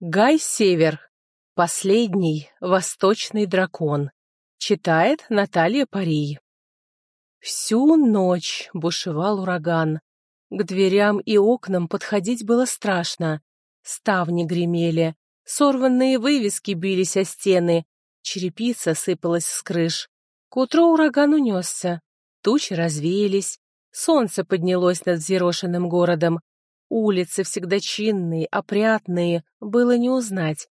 Гай Север. Последний восточный дракон. Читает Наталья Парий. Всю ночь бушевал ураган. К дверям и окнам подходить было страшно. Ставни гремели, сорванные вывески бились о стены, черепица сыпалась с крыш. К утру ураган унесся, тучи развеялись, солнце поднялось над взъерошенным городом. Улицы всегда чинные, опрятные, было не узнать.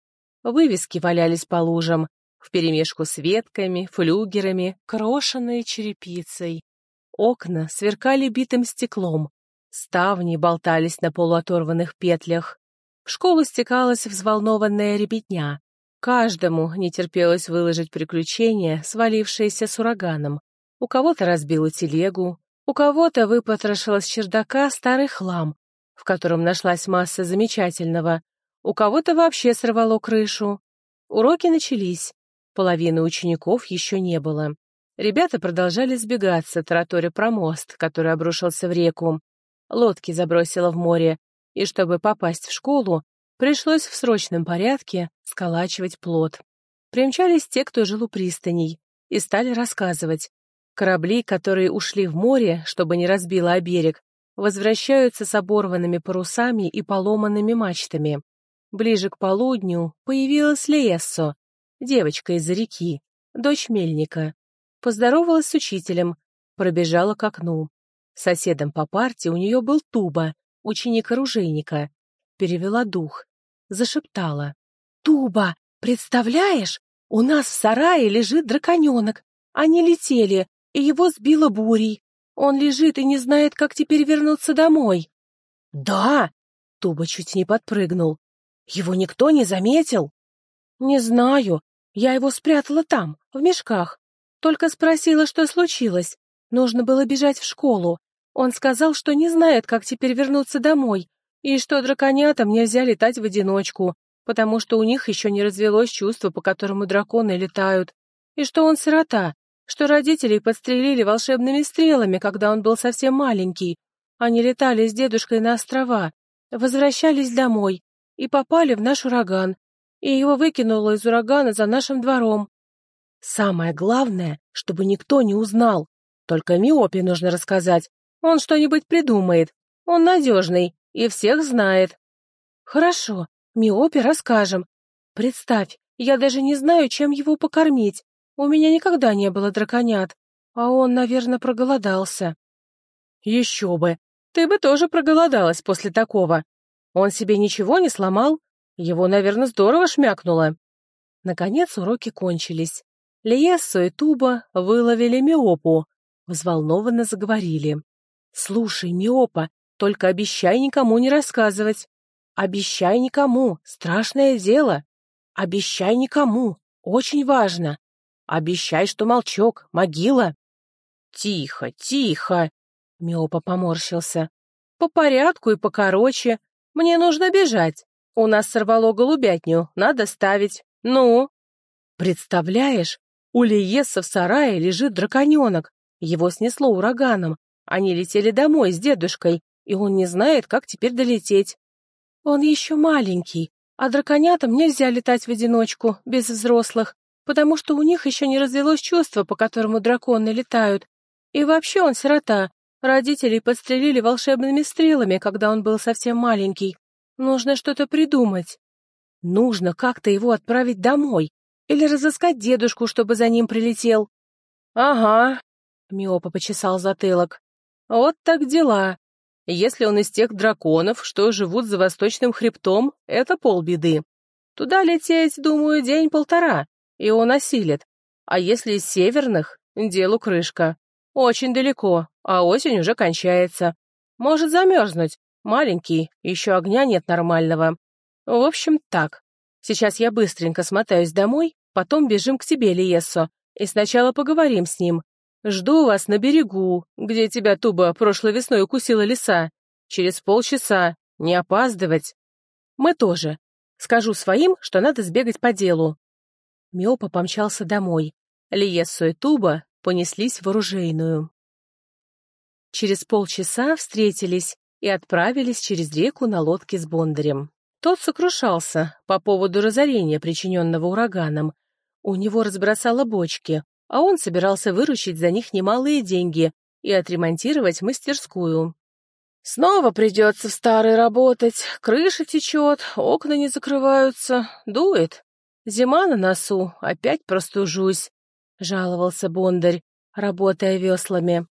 Вывески валялись по лужам, вперемешку с ветками, флюгерами, крошенной черепицей. Окна сверкали битым стеклом, ставни болтались на полуоторванных петлях. В школу стекалась взволнованная ребятня. Каждому не терпелось выложить приключения, свалившиеся с ураганом. У кого-то разбило телегу, у кого-то выпотрошило чердака старый хлам, в котором нашлась масса замечательного, у кого-то вообще сорвало крышу. Уроки начались. Половины учеников еще не было. Ребята продолжали сбегаться, тараторя про мост, который обрушился в реку. Лодки забросило в море, и чтобы попасть в школу, пришлось в срочном порядке сколачивать плот. Примчались те, кто жил у пристаней, и стали рассказывать. Корабли, которые ушли в море, чтобы не разбило о берег, возвращаются с оборванными парусами и поломанными мачтами. Ближе к полудню появилась Леессо, девочка из-за реки, дочь мельника. Поздоровалась с учителем, пробежала к окну. Соседом по парте у нее был Туба, ученик оружейника. Перевела дух, зашептала. «Туба, представляешь, у нас в сарае лежит драконенок. Они летели, и его сбило бурей. Он лежит и не знает, как теперь вернуться домой. Да, Туба чуть не подпрыгнул. Его никто не заметил? Не знаю. Я его спрятала там, в мешках. Только спросила, что случилось. Нужно было бежать в школу. Он сказал, что не знает, как теперь вернуться домой, и что драконятам нельзя летать в одиночку, потому что у них еще не развелось чувство, по которому драконы летают, и что он сирота, что родителей подстрелили волшебными стрелами, когда он был совсем маленький. Они летали с дедушкой на острова, возвращались домой и попали в наш ураган, и его выкинуло из урагана за нашим двором. Самое главное, чтобы никто не узнал. Только Миопе нужно рассказать. Он что-нибудь придумает. Он надежный и всех знает. Хорошо, Миопе расскажем. Представь, я даже не знаю, чем его покормить. У меня никогда не было драконят, а он, наверное, проголодался. Еще бы! Ты бы тоже проголодалась после такого. Он себе ничего не сломал? Его, наверное, здорово шмякнуло. Наконец уроки кончились. Лиессо и Туба выловили Миопу. Взволнованно заговорили. «Слушай, Миопа, только обещай никому не рассказывать. Обещай никому, страшное дело. Обещай никому, очень важно. Обещай, что молчок, могила. Тихо, тихо. Миопа поморщился. По порядку и покороче. Мне нужно бежать. У нас сорвало голубятню, надо ставить. Ну? Представляешь, у Лиеса в сарае лежит драконенок. Его снесло ураганом. Они летели домой с дедушкой, и он не знает, как теперь долететь. Он еще маленький, а драконятам нельзя летать в одиночку, без взрослых потому что у них еще не развелось чувство, по которому драконы летают. И вообще он сирота. Родителей подстрелили волшебными стрелами, когда он был совсем маленький. Нужно что-то придумать. Нужно как-то его отправить домой. Или разыскать дедушку, чтобы за ним прилетел. Ага, Миопа почесал затылок. Вот так дела. Если он из тех драконов, что живут за восточным хребтом, это полбеды. Туда лететь, думаю, день-полтора и он осилит. А если из северных, делу крышка. Очень далеко, а осень уже кончается. Может замерзнуть. Маленький, еще огня нет нормального. В общем, так. Сейчас я быстренько смотаюсь домой, потом бежим к тебе, Лиессо, и сначала поговорим с ним. Жду вас на берегу, где тебя Туба прошлой весной укусила лиса. Через полчаса. Не опаздывать. Мы тоже. Скажу своим, что надо сбегать по делу. Миопа помчался домой. Лиессо и Туба понеслись в оружейную. Через полчаса встретились и отправились через реку на лодке с Бондарем. Тот сокрушался по поводу разорения, причиненного ураганом. У него разбросало бочки, а он собирался выручить за них немалые деньги и отремонтировать мастерскую. «Снова придется в старой работать. Крыша течет, окна не закрываются, дует. Зима на носу, опять простужусь», — жаловался Бондарь, работая веслами.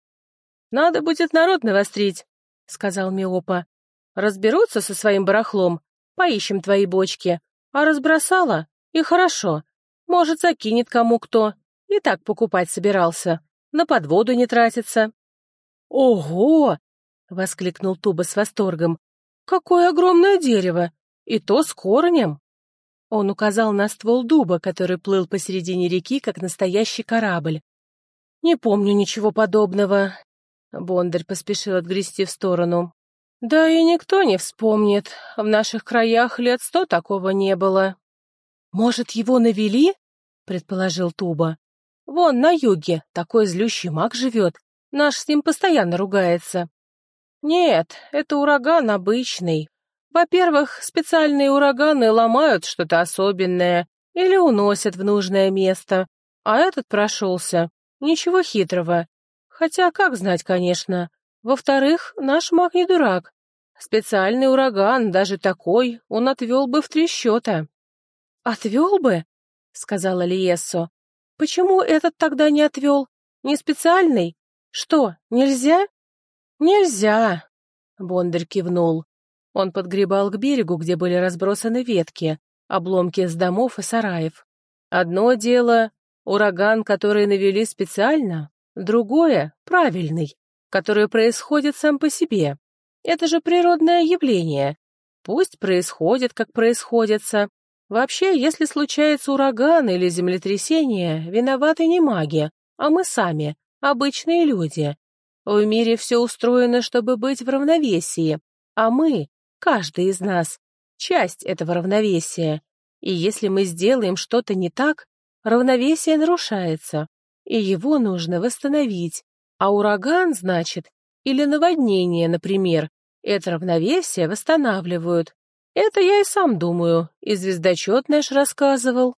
«Надо будет народ навострить», — сказал Миопа. «Разберутся со своим барахлом, поищем твои бочки. А разбросала? И хорошо. Может, закинет кому кто. И так покупать собирался. На подводу не тратится». «Ого!» — воскликнул Туба с восторгом. «Какое огромное дерево! И то с корнем!» Он указал на ствол дуба, который плыл посередине реки, как настоящий корабль. «Не помню ничего подобного. Бондарь поспешил отгрести в сторону. «Да и никто не вспомнит. В наших краях лет сто такого не было». «Может, его навели?» — предположил Туба. «Вон на юге такой злющий маг живет. Наш с ним постоянно ругается». «Нет, это ураган обычный. Во-первых, специальные ураганы ломают что-то особенное или уносят в нужное место, а этот прошелся. Ничего хитрого. Хотя, как знать, конечно. Во-вторых, наш маг не дурак. Специальный ураган, даже такой, он отвел бы в три счета. «Отвел бы?» — сказала Лиессо. «Почему этот тогда не отвел? Не специальный? Что, нельзя?» «Нельзя!» — Бондарь кивнул. Он подгребал к берегу, где были разбросаны ветки, обломки с домов и сараев. Одно дело — ураган, который навели специально, Другое — правильный, который происходит сам по себе. Это же природное явление. Пусть происходит, как происходится. Вообще, если случается ураган или землетрясение, виноваты не маги, а мы сами, обычные люди. В мире все устроено, чтобы быть в равновесии, а мы, каждый из нас, часть этого равновесия. И если мы сделаем что-то не так, равновесие нарушается и его нужно восстановить. А ураган, значит, или наводнение, например, это равновесие восстанавливают. Это я и сам думаю, и звездочет наш рассказывал.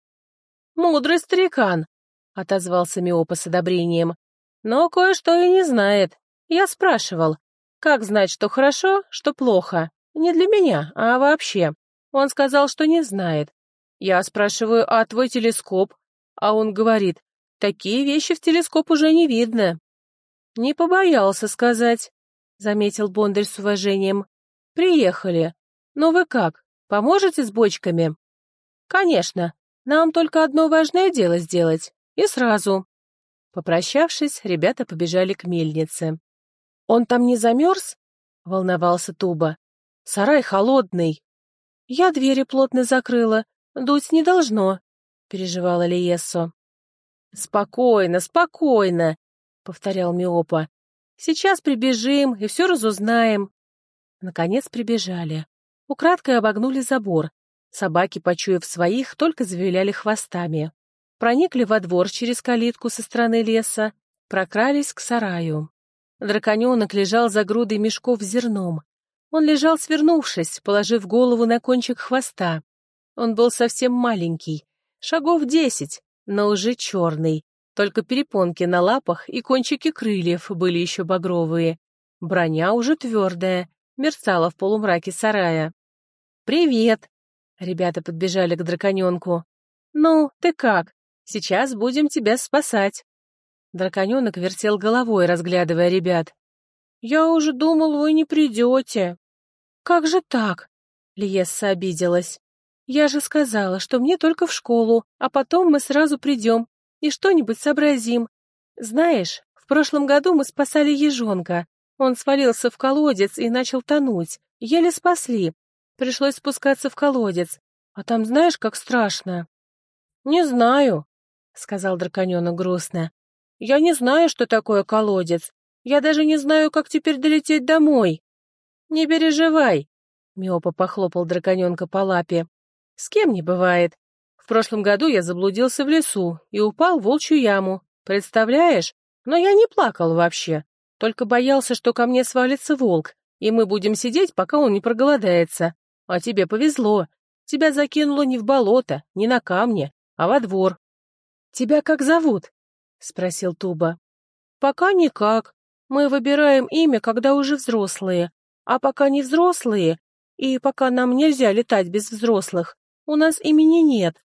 «Мудрый старикан», — отозвался Миопа с одобрением. «Но кое-что и не знает. Я спрашивал, как знать, что хорошо, что плохо? Не для меня, а вообще. Он сказал, что не знает. Я спрашиваю, а твой телескоп? А он говорит, Такие вещи в телескоп уже не видно. Не побоялся сказать, заметил Бондарь с уважением. Приехали. Ну вы как, поможете с бочками? Конечно. Нам только одно важное дело сделать. И сразу. Попрощавшись, ребята побежали к мельнице. «Он там не замерз?» — волновался Туба. «Сарай холодный». «Я двери плотно закрыла. Дуть не должно», — переживала Лиессо. «Спокойно, спокойно», — повторял Миопа. «Сейчас прибежим и все разузнаем». Наконец прибежали. Украдкой обогнули забор. Собаки, почуяв своих, только завиляли хвостами. Проникли во двор через калитку со стороны леса, прокрались к сараю. Драконенок лежал за грудой мешков с зерном. Он лежал свернувшись, положив голову на кончик хвоста. Он был совсем маленький, шагов десять, но уже черный. Только перепонки на лапах и кончики крыльев были еще багровые. Броня уже твердая, мерцала в полумраке сарая. «Привет!» Ребята подбежали к драконенку. «Ну, ты как? Сейчас будем тебя спасать!» Драконенок вертел головой, разглядывая ребят. «Я уже думал, вы не придете». «Как же так?» Лиесса обиделась. Я же сказала, что мне только в школу, а потом мы сразу придем и что-нибудь сообразим. Знаешь, в прошлом году мы спасали ежонка. Он свалился в колодец и начал тонуть. Еле спасли. Пришлось спускаться в колодец. А там знаешь, как страшно? «Не знаю», — сказал драконёнок грустно. «Я не знаю, что такое колодец. Я даже не знаю, как теперь долететь домой». «Не переживай», — Миопа похлопал драконёнка по лапе. С кем не бывает. В прошлом году я заблудился в лесу и упал в волчью яму. Представляешь? Но я не плакал вообще. Только боялся, что ко мне свалится волк, и мы будем сидеть, пока он не проголодается. А тебе повезло. Тебя закинуло не в болото, не на камни, а во двор. Тебя как зовут? Спросил Туба. Пока никак. Мы выбираем имя, когда уже взрослые. А пока не взрослые, и пока нам нельзя летать без взрослых, у нас имени нет.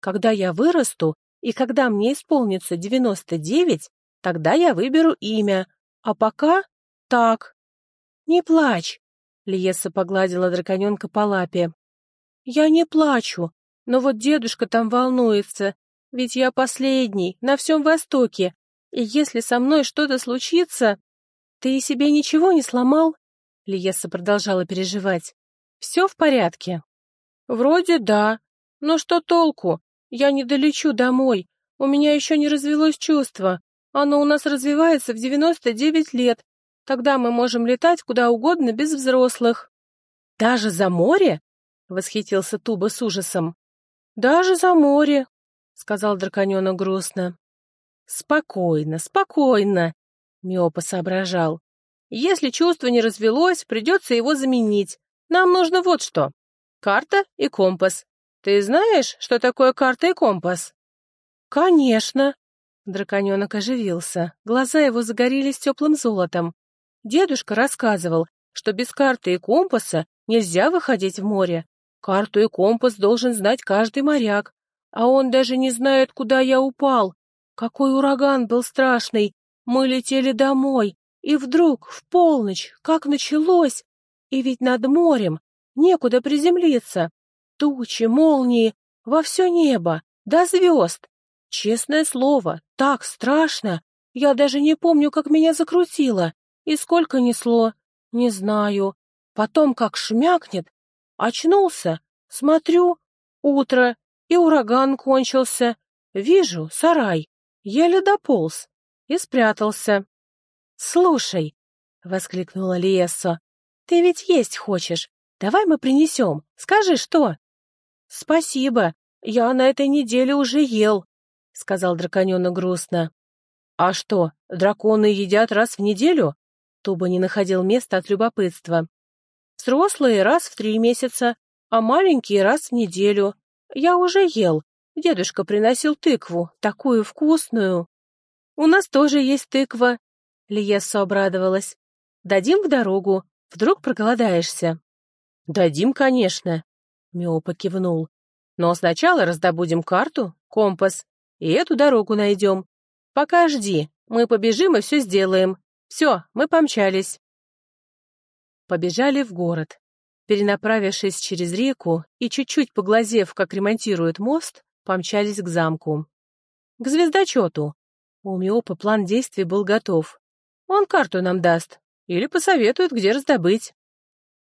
Когда я вырасту, и когда мне исполнится девяносто девять, тогда я выберу имя. А пока так. Не плачь. Лиеса погладила драконенка по лапе. Я не плачу, но вот дедушка там волнуется, ведь я последний, на всем Востоке, и если со мной что-то случится... Ты себе ничего не сломал? Лиеса продолжала переживать. Все в порядке? Вроде да. Но что толку? Я не долечу домой. У меня еще не развелось чувство. Оно у нас развивается в 99 лет. Тогда мы можем летать куда угодно без взрослых. Даже за море? Восхитился Туба с ужасом. Даже за море, сказал драконёнок грустно. Спокойно, спокойно, Миопа соображал. Если чувство не развелось, придется его заменить. Нам нужно вот что. Карта и компас. Ты знаешь, что такое карта и компас? Конечно. Драконёнок оживился. Глаза его загорелись теплым золотом. Дедушка рассказывал, что без карты и компаса нельзя выходить в море. Карту и компас должен знать каждый моряк. А он даже не знает, куда я упал. Какой ураган был страшный. Мы летели домой. И вдруг, в полночь, как началось. И ведь над морем некуда приземлиться. Тучи, молнии, во все небо, до звезд. Честное слово, так страшно. Я даже не помню, как меня закрутило. И сколько несло, не знаю. Потом как шмякнет. Очнулся, смотрю, утро, и ураган кончился. Вижу, сарай. Еле дополз и спрятался. «Слушай», — воскликнула Лиессо, — «ты ведь есть хочешь. Давай мы принесем. Скажи, что?» «Спасибо. Я на этой неделе уже ел», — сказал драконёнок грустно. «А что, драконы едят раз в неделю?» Туба не находил места от любопытства. «Взрослые раз в три месяца, а маленькие раз в неделю. Я уже ел. Дедушка приносил тыкву, такую вкусную». «У нас тоже есть тыква», — Лиессо обрадовалась. «Дадим в дорогу, вдруг проголодаешься». «Дадим, конечно», — Миопа кивнул. «Но сначала раздобудем карту, компас, и эту дорогу найдем. Пока жди, мы побежим и все сделаем. Все, мы помчались. Побежали в город. Перенаправившись через реку и чуть-чуть поглазев, как ремонтируют мост, помчались к замку. К звездочету. У Миопа план действий был готов. Он карту нам даст или посоветует, где раздобыть.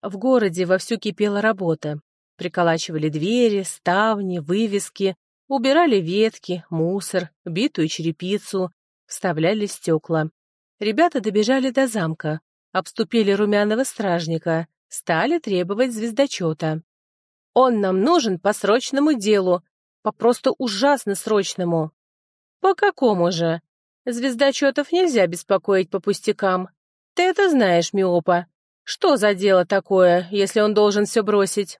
В городе вовсю кипела работа. Приколачивали двери, ставни, вывески, убирали ветки, мусор, битую черепицу, вставляли стекла. Ребята добежали до замка, обступили румяного стражника, стали требовать звездочета. «Он нам нужен по срочному делу, по просто ужасно срочному». «По какому же? Звездочетов нельзя беспокоить по пустякам. Ты это знаешь, Миопа. Что за дело такое, если он должен все бросить?»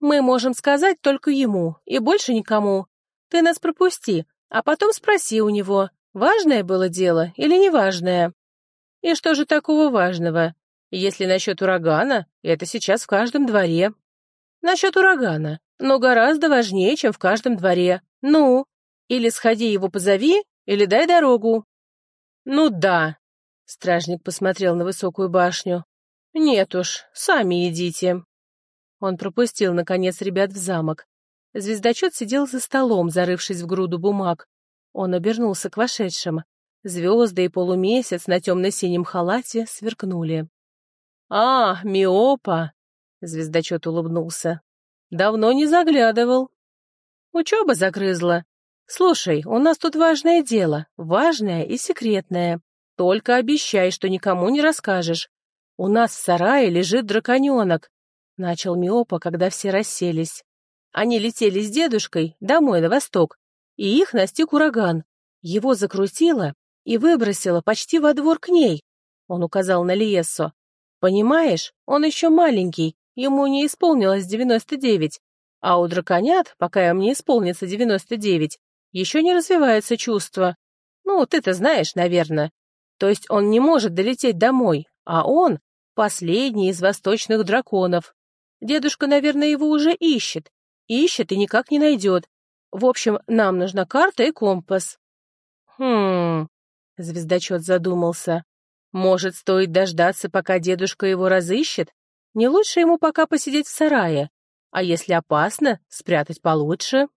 «Мы можем сказать только ему, и больше никому. Ты нас пропусти, а потом спроси у него, Важное было дело или неважное? И что же такого важного? Если насчет урагана, это сейчас в каждом дворе. Насчет урагана, но гораздо важнее, чем в каждом дворе. Ну, или сходи его позови, или дай дорогу. Ну да, стражник посмотрел на высокую башню. Нет уж, сами идите. Он пропустил, наконец, ребят в замок. Звездочет сидел за столом, зарывшись в груду бумаг, он обернулся к вошедшим. Звезды и полумесяц на темно-синем халате сверкнули. «А, миопа!» — звездочет улыбнулся. «Давно не заглядывал». «Учеба загрызла. Слушай, у нас тут важное дело, важное и секретное. Только обещай, что никому не расскажешь. У нас в сарае лежит драконенок», — начал Миопа, когда все расселись. Они летели с дедушкой домой на восток, и их настиг ураган. Его закрутило и выбросило почти во двор к ней. Он указал на Лиессо. «Понимаешь, он еще маленький, ему не исполнилось 99, а у драконят, пока им не исполнится 99, еще не развивается чувство. Ну, ты-то знаешь, наверное. То есть он не может долететь домой, а он — последний из восточных драконов. Дедушка, наверное, его уже ищет. Ищет и никак не найдет. В общем, нам нужна карта и компас. Хм, звездочет задумался. Может, стоит дождаться, пока дедушка его разыщет? Не лучше ему пока посидеть в сарае? А если опасно, спрятать получше?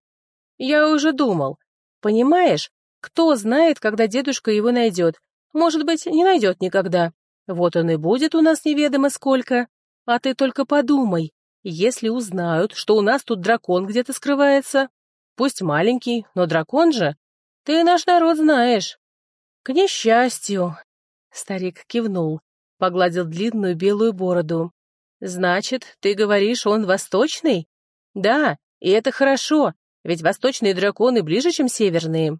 Я уже думал. Понимаешь, кто знает, когда дедушка его найдет? Может быть, не найдет никогда. Вот он и будет у нас неведомо сколько. А ты только подумай, если узнают, что у нас тут дракон где-то скрывается, пусть маленький, но дракон же, ты наш народ знаешь. К несчастью, старик кивнул, погладил длинную белую бороду. Значит, ты говоришь, он восточный? Да, и это хорошо, ведь восточные драконы ближе, чем северные.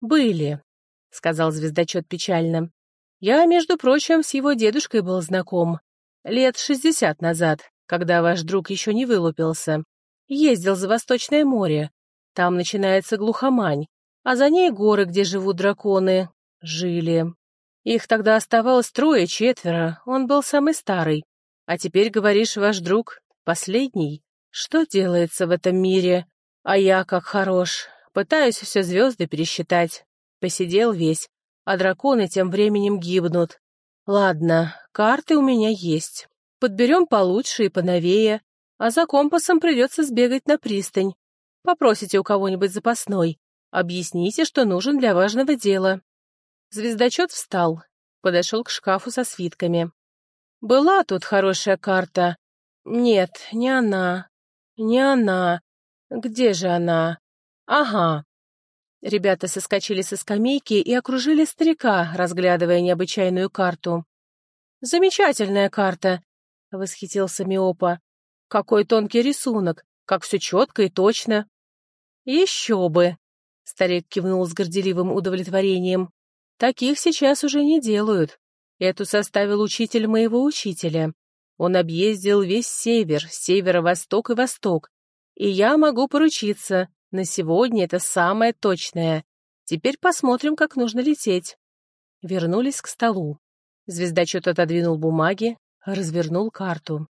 Были, сказал звездочет печально. Я, между прочим, с его дедушкой был знаком. Лет шестьдесят назад, когда ваш друг еще не вылупился. Ездил за Восточное море. Там начинается глухомань, а за ней горы, где живут драконы. Жили. Их тогда оставалось трое-четверо, он был самый старый. А теперь, говоришь, ваш друг последний? Что делается в этом мире? А я, как хорош, пытаюсь все звезды пересчитать. Посидел весь, а драконы тем временем гибнут. Ладно, карты у меня есть. Подберем получше и поновее, а за компасом придется сбегать на пристань. Попросите у кого-нибудь запасной. Объясните, что нужен для важного дела. Звездочет встал, подошел к шкафу со свитками. Была тут хорошая карта. Нет, не она. Не она. Где же она? Ага. Ребята соскочили со скамейки и окружили старика, разглядывая необычайную карту. «Замечательная карта!» — восхитился Миопа. «Какой тонкий рисунок! Как все четко и точно!» «Еще бы!» — старик кивнул с горделивым удовлетворением. «Таких сейчас уже не делают. Эту составил учитель моего учителя. Он объездил весь север, северо-восток и восток. И я могу поручиться, на сегодня это самое точное. Теперь посмотрим, как нужно лететь». Вернулись к столу. Звездочет отодвинул бумаги, развернул карту.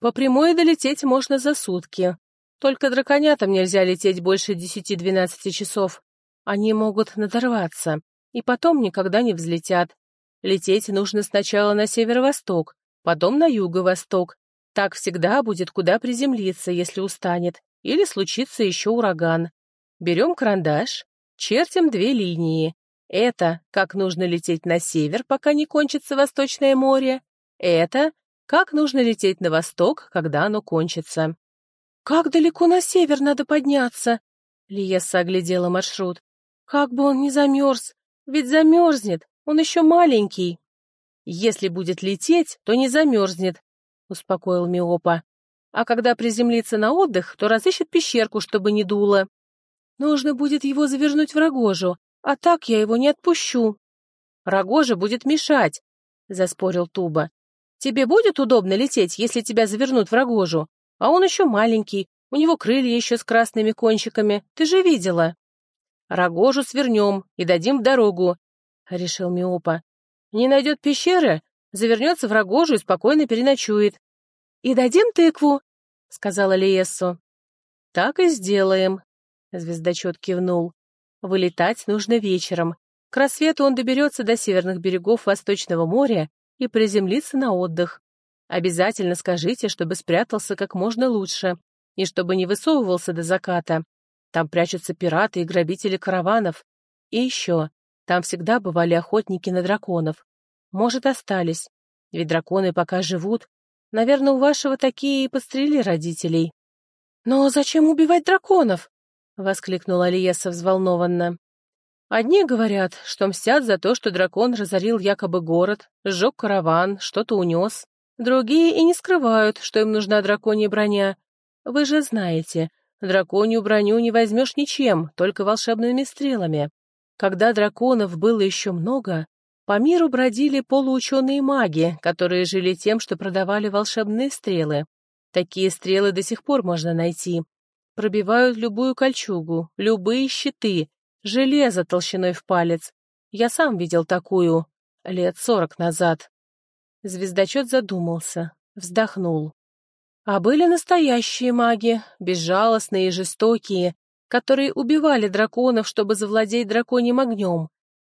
По прямой долететь можно за сутки. Только драконятам нельзя лететь больше десяти-двенадцати часов. Они могут надорваться, и потом никогда не взлетят. Лететь нужно сначала на северо-восток, потом на юго-восток. Так всегда будет куда приземлиться, если устанет, или случится еще ураган. Берем карандаш, чертим две линии. Это как нужно лететь на север, пока не кончится Восточное море. Это как нужно лететь на восток, когда оно кончится. «Как далеко на север надо подняться?» Лиесса оглядела маршрут. «Как бы он не замерз! Ведь замерзнет! Он еще маленький!» «Если будет лететь, то не замерзнет», — успокоил Миопа. «А когда приземлится на отдых, то разыщет пещерку, чтобы не дуло. Нужно будет его завернуть в рогожу, а так я его не отпущу». «Рогожа будет мешать», — заспорил Туба. «Тебе будет удобно лететь, если тебя завернут в рогожу? А он еще маленький, у него крылья еще с красными кончиками, ты же видела». «Рогожу свернем и дадим в дорогу», — решил Миопа. «Не найдет пещеры, завернется в рогожу и спокойно переночует». «И дадим тыкву», — сказала Лиессу. «Так и сделаем», — звездочет кивнул. «Вылетать нужно вечером. К рассвету он доберется до северных берегов Восточного моря и приземлится на отдых. Обязательно скажите, чтобы спрятался как можно лучше и чтобы не высовывался до заката. Там прячутся пираты и грабители караванов. И еще, там всегда бывали охотники на драконов. Может, остались. Ведь драконы пока живут. Наверное, у вашего такие и подстрели родителей. «Но зачем убивать драконов?» — воскликнула Алиеса взволнованно. Одни говорят, что мстят за то, что дракон разорил якобы город, сжег караван, что-то унес. Другие и не скрывают, что им нужна драконья броня. Вы же знаете, драконью броню не возьмешь ничем, только волшебными стрелами. Когда драконов было еще много, по миру бродили полуученые маги, которые жили тем, что продавали волшебные стрелы. Такие стрелы до сих пор можно найти. Пробивают любую кольчугу, любые щиты, железо толщиной в палец. Я сам видел такую лет сорок назад. Звездочет задумался, вздохнул. А были настоящие маги, безжалостные и жестокие, которые убивали драконов, чтобы завладеть драконьим огнем.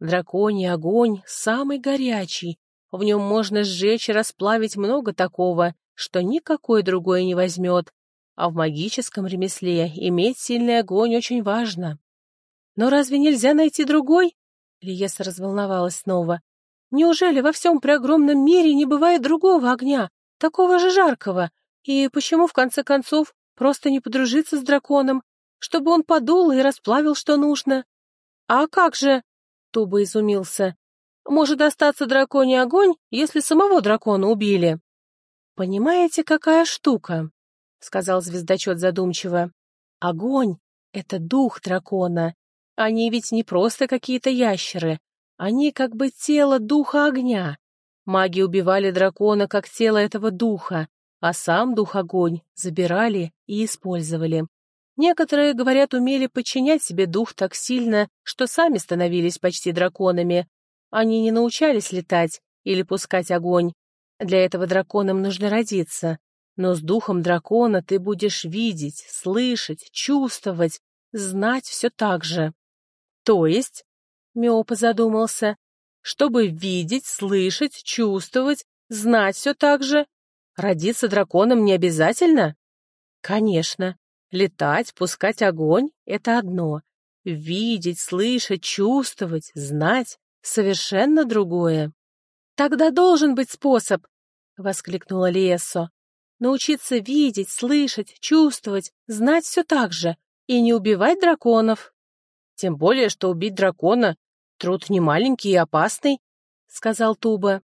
Драконий огонь самый горячий, в нем можно сжечь и расплавить много такого, что никакой другой не возьмет, а в магическом ремесле иметь сильный огонь очень важно. Но разве нельзя найти другой? Лиеса разволновалась снова. Неужели во всем преогромном мире не бывает другого огня, такого же жаркого? И почему, в конце концов, просто не подружиться с драконом, чтобы он подул и расплавил, что нужно? А как же... Туба изумился. Может остаться драконий огонь, если самого дракона убили? Понимаете, какая штука? Сказал звездочет задумчиво. Огонь — это дух дракона. Они ведь не просто какие-то ящеры. Они как бы тело духа огня. Маги убивали дракона как тело этого духа, а сам дух-огонь забирали и использовали. Некоторые, говорят, умели подчинять себе дух так сильно, что сами становились почти драконами. Они не научались летать или пускать огонь. Для этого драконам нужно родиться. Но с духом дракона ты будешь видеть, слышать, чувствовать, знать все так же. То есть, Миопа задумался, чтобы видеть, слышать, чувствовать, знать все так же, родиться драконом не обязательно? Конечно. Летать, пускать огонь — это одно. Видеть, слышать, чувствовать, знать — совершенно другое. «Тогда должен быть способ!» — воскликнула Лиессо. «Научиться видеть, слышать, чувствовать, знать все так же и не убивать драконов». «Тем более, что убить дракона — труд немаленький и опасный», — сказал Туба.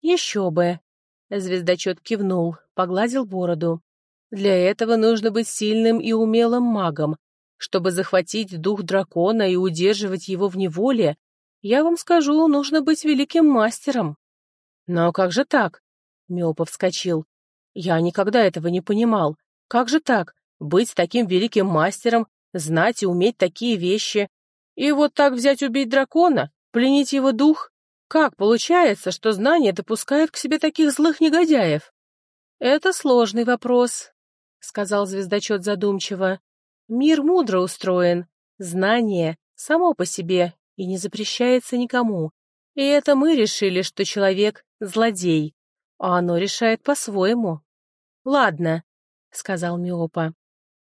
«Еще бы!» — звездочет кивнул, погладил бороду. Для этого нужно быть сильным и умелым магом. Чтобы захватить дух дракона и удерживать его в неволе, я вам скажу, нужно быть великим мастером. Но как же так? Мёпов вскочил. Я никогда этого не понимал. Как же так? Быть таким великим мастером, знать и уметь такие вещи. И вот так взять убить дракона, пленить его дух? Как получается, что знания допускают к себе таких злых негодяев? Это сложный вопрос, — сказал звездочет задумчиво. «Мир мудро устроен. Знание само по себе и не запрещается никому. И это мы решили, что человек — злодей, а оно решает по-своему». «Ладно», — сказал Миопа.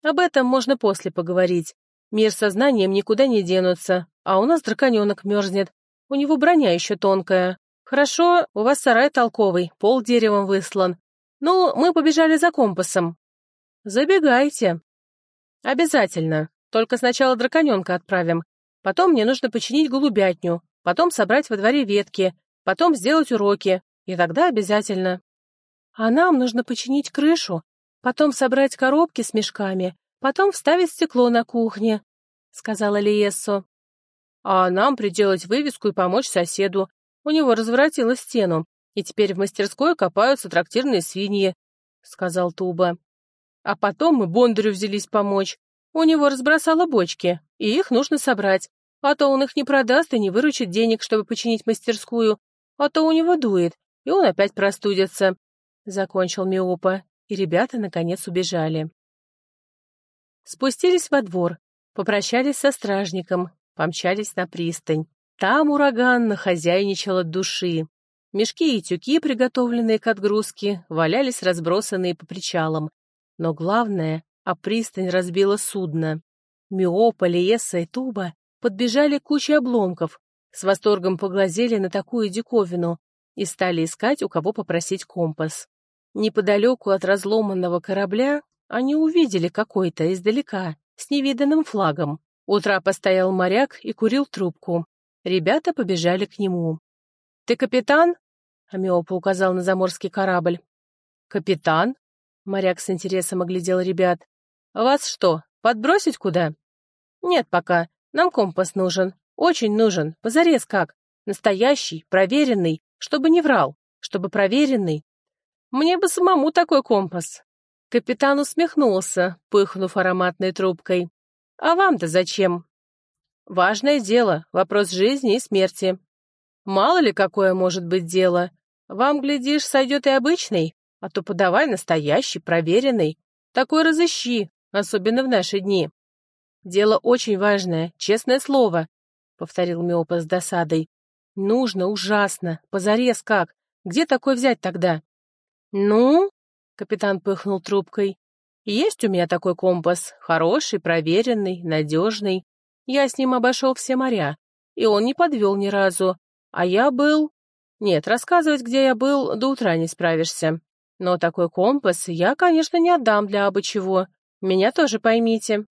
«Об этом можно после поговорить. Мир со знанием никуда не денутся, а у нас драконенок мерзнет. У него броня еще тонкая. Хорошо, у вас сарай толковый, пол деревом выслан. Ну, мы побежали за компасом, «Забегайте». «Обязательно. Только сначала драконенка отправим. Потом мне нужно починить голубятню, потом собрать во дворе ветки, потом сделать уроки. И тогда обязательно». «А нам нужно починить крышу, потом собрать коробки с мешками, потом вставить стекло на кухне», — сказала Лиессо. «А нам приделать вывеску и помочь соседу. У него разворотило стену, и теперь в мастерской копаются трактирные свиньи», — сказал Туба. А потом мы Бондарю взялись помочь. У него разбросало бочки, и их нужно собрать. А то он их не продаст и не выручит денег, чтобы починить мастерскую. А то у него дует, и он опять простудится. Закончил Миопа, и ребята, наконец, убежали. Спустились во двор, попрощались со стражником, помчались на пристань. Там ураган нахозяйничал от души. Мешки и тюки, приготовленные к отгрузке, валялись разбросанные по причалам. Но главное, а пристань разбила судно. Миопа, Лиеса и Туба подбежали к куче обломков, с восторгом поглазели на такую диковину и стали искать, у кого попросить компас. Неподалеку от разломанного корабля они увидели какой-то издалека, с невиданным флагом. У трапа стоял моряк и курил трубку. Ребята побежали к нему. «Ты капитан?» — Амиопа указал на заморский корабль. «Капитан?» Моряк с интересом оглядел ребят. «Вас что, подбросить куда?» «Нет пока. Нам компас нужен. Очень нужен. Позарез как. Настоящий, проверенный, чтобы не врал, чтобы проверенный. Мне бы самому такой компас». Капитан усмехнулся, пыхнув ароматной трубкой. «А вам-то зачем?» «Важное дело, вопрос жизни и смерти. Мало ли какое может быть дело. Вам, глядишь, сойдет и обычный, а то подавай настоящий, проверенный. Такой разыщи, особенно в наши дни». «Дело очень важное, честное слово», — повторил Миопа с досадой. «Нужно, ужасно, позарез как. Где такой взять тогда?» «Ну?» Капитан пыхнул трубкой. «Есть у меня такой компас, хороший, проверенный, надежный. Я с ним обошел все моря, и он не подвел ни разу. А я был... Нет, рассказывать, где я был, до утра не справишься. Но такой компас я, конечно, не отдам для абы чего. Меня тоже поймите».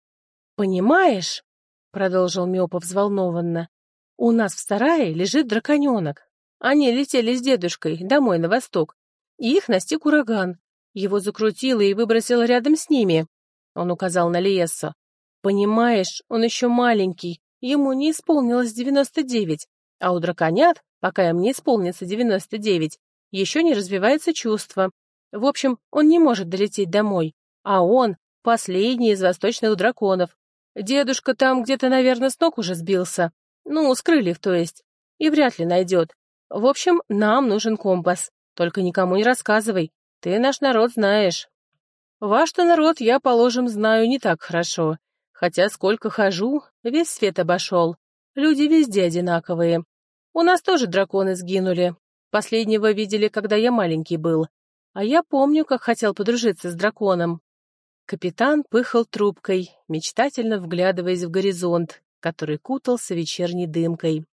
«Понимаешь?» — продолжил Мёпа взволнованно. «У нас в сарае лежит драконёнок. Они летели с дедушкой домой на восток, и их настиг ураган. Его закрутило и выбросило рядом с ними. Он указал на Лиессо. Понимаешь, он еще маленький, ему не исполнилось девяносто девять, а у драконят, пока им не исполнится девяносто девять, еще не развивается чувство. В общем, он не может долететь домой, а он — последний из восточных драконов. Дедушка там где-то, наверное, с ног уже сбился. Ну, с крыльев, то есть. И вряд ли найдет. В общем, нам нужен компас. Только никому не рассказывай, ты наш народ знаешь. Ваш-то народ я, положим, знаю не так хорошо. Хотя сколько хожу, весь свет обошел. Люди везде одинаковые. У нас тоже драконы сгинули. Последнего видели, когда я маленький был. А я помню, как хотел подружиться с драконом. Капитан пыхал трубкой, мечтательно вглядываясь в горизонт, который кутался вечерней дымкой.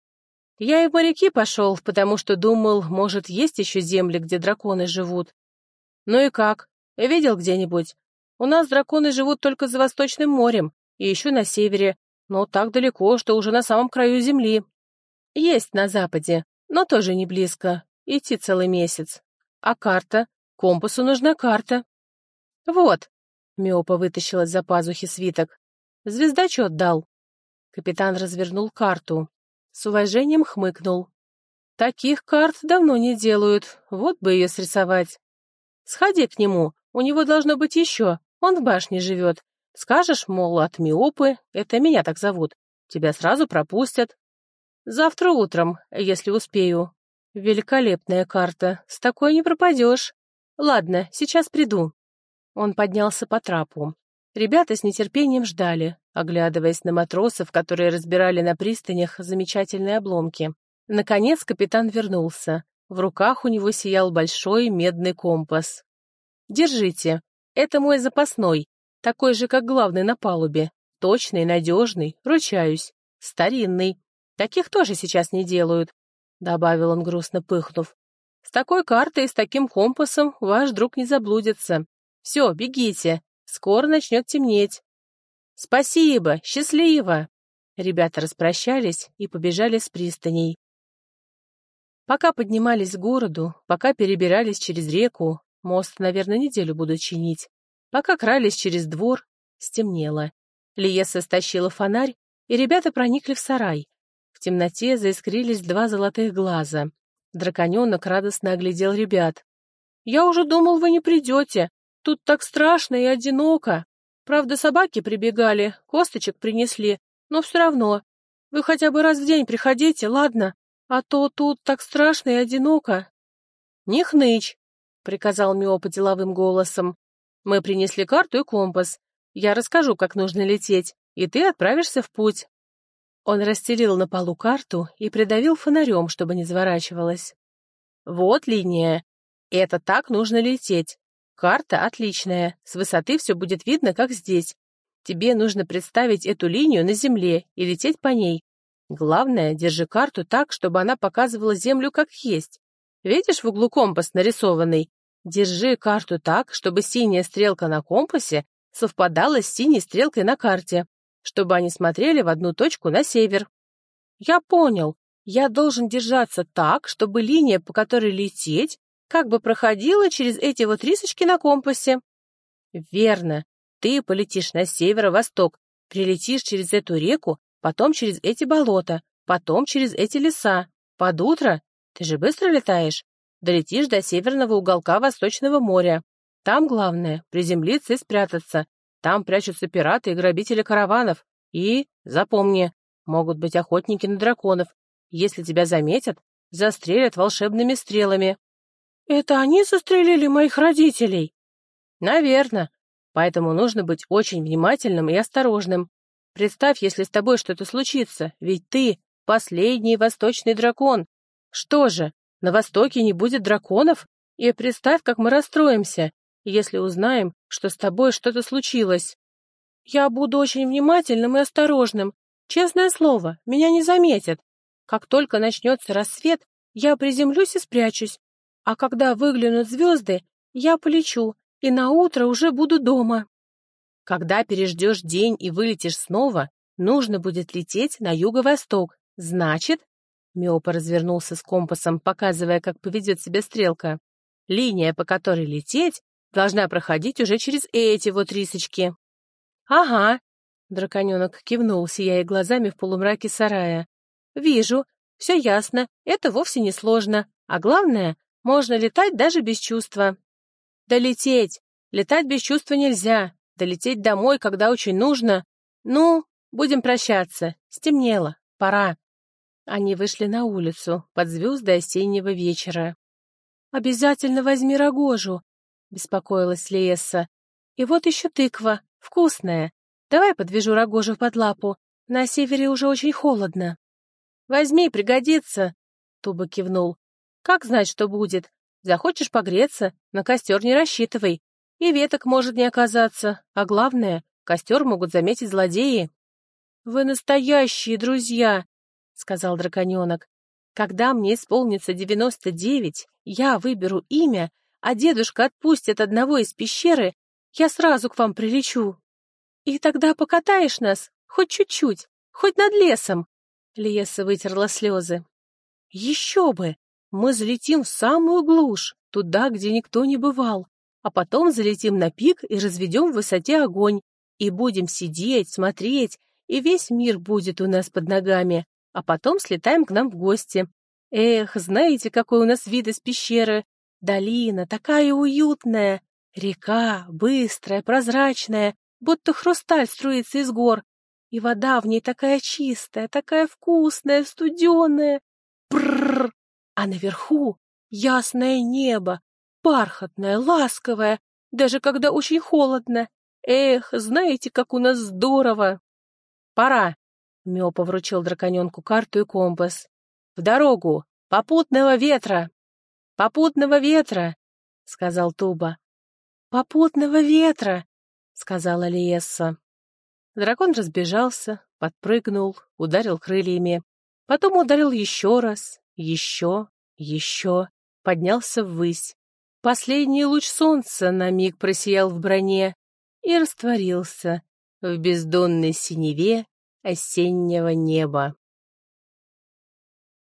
Я и в моряки пошел, потому что думал, может, есть еще земли, где драконы живут. «Ну и как? Видел где-нибудь? У нас драконы живут только за Восточным морем и еще на севере, но так далеко, что уже на самом краю земли. Есть на западе, но тоже не близко. Идти целый месяц. А карта? Компасу нужна карта. Вот. Миопа вытащила из-за пазухи свиток. Звездочет дал. Капитан развернул карту. С уважением хмыкнул. Таких карт давно не делают, вот бы ее срисовать. Сходи к нему, у него должно быть еще, он в башне живет. Скажешь, мол, от Миопы, это меня так зовут, тебя сразу пропустят. Завтра утром, если успею. Великолепная карта, с такой не пропадешь. Ладно, сейчас приду. Он поднялся по трапу. Ребята с нетерпением ждали, оглядываясь на матросов, которые разбирали на пристанях замечательные обломки. Наконец капитан вернулся. В руках у него сиял большой медный компас. «Держите. Это мой запасной, такой же, как главный на палубе. Точный, надежный, ручаюсь. Старинный. Таких тоже сейчас не делают», — добавил он, грустно пыхнув. «С такой картой и с таким компасом ваш друг не заблудится. Все, бегите. Скоро начнет темнеть». «Спасибо! Счастливо!» Ребята распрощались и побежали с пристаней. Пока поднимались к городу, пока перебирались через реку, мост, наверное, неделю будут чинить, пока крались через двор, стемнело. Лиеса стащила фонарь, и ребята проникли в сарай. В темноте заискрились два золотых глаза. Драконёнок радостно оглядел ребят. «Я уже думал, вы не придете. Тут так страшно и одиноко. Правда, собаки прибегали, косточек принесли, но все равно. Вы хотя бы раз в день приходите, ладно? А то тут так страшно и одиноко. — Не хнычь, — приказал Миопа деловым голосом. — Мы принесли карту и компас. Я расскажу, как нужно лететь, и ты отправишься в путь. Он расстелил на полу карту и придавил фонарем, чтобы не заворачивалась. Вот линия. Это так нужно лететь. Карта отличная, с высоты все будет видно, как здесь. Тебе нужно представить эту линию на земле и лететь по ней. Главное, держи карту так, чтобы она показывала Землю как есть. Видишь в углу компас нарисованный? Держи карту так, чтобы синяя стрелка на компасе совпадала с синей стрелкой на карте, чтобы они смотрели в одну точку на север. Я понял. Я должен держаться так, чтобы линия, по которой лететь, как бы проходила через эти вот рисочки на компасе. Верно. Ты полетишь на северо-восток, прилетишь через эту реку потом через эти болота, потом через эти леса. Под утро? Ты же быстро летаешь? Долетишь до северного уголка Восточного моря. Там главное — приземлиться и спрятаться. Там прячутся пираты и грабители караванов. И, запомни, могут быть охотники на драконов. Если тебя заметят, застрелят волшебными стрелами. Это они застрелили моих родителей? Наверно. Поэтому нужно быть очень внимательным и осторожным. Представь, если с тобой что-то случится, ведь ты — последний восточный дракон. Что же, на Востоке не будет драконов? И представь, как мы расстроимся, если узнаем, что с тобой что-то случилось. Я буду очень внимательным и осторожным. Честное слово, меня не заметят. Как только начнется рассвет, я приземлюсь и спрячусь. А когда выглянут звезды, я полечу, и на утро уже буду дома. Когда переждешь день и вылетишь снова, нужно будет лететь на юго-восток. Значит, Миопа развернулся с компасом, показывая, как поведет себя стрелка. Линия, по которой лететь, должна проходить уже через эти вот рисочки. Ага, драконенок кивнул, сияя глазами в полумраке сарая. Вижу, все ясно, это вовсе не сложно. А главное, можно летать даже без чувства. Да лететь! Летать без чувства нельзя. Долететь домой, когда очень нужно. Ну, будем прощаться. Стемнело. Пора. Они вышли на улицу под звезды осеннего вечера. «Обязательно возьми рогожу», — беспокоилась Леесса. «И вот еще тыква, вкусная. Давай подвяжу рогожу под лапу. На севере уже очень холодно». «Возьми, пригодится», — Туба кивнул. «Как знать, что будет? Захочешь погреться, на костер не рассчитывай. И веток может не оказаться, а главное, костер могут заметить злодеи». «Вы настоящие друзья», — сказал драконенок. «Когда мне исполнится девяносто девять, я выберу имя, а дедушка отпустит одного из пещеры, я сразу к вам прилечу. И тогда покатаешь нас, хоть чуть-чуть, хоть над лесом. Лиеса вытерла слезы. Еще бы! Мы залетим в самую глушь, туда, где никто не бывал, а потом залетим на пик и разведем в высоте огонь, и будем сидеть, смотреть, и весь мир будет у нас под ногами, а потом слетаем к нам в гости. Эх, знаете, какой у нас вид из пещеры? Долина такая уютная, река быстрая, прозрачная, будто хрусталь струится из гор, и вода в ней такая чистая, такая вкусная, студеная. Бррр! А наверху ясное небо, бархатное, ласковое, даже когда очень холодно. Эх, знаете, как у нас здорово! Пора! Мёпа вручил драконёнку карту и компас. В дорогу! Попутного ветра! «Попутного ветра!» — сказал Туба. «Попутного ветра!» — сказала Лиесса. Дракон разбежался, подпрыгнул, ударил крыльями. Потом ударил еще раз, еще, еще, поднялся ввысь. Последний луч солнца на миг просиял в броне и растворился в бездонной синеве осеннего неба.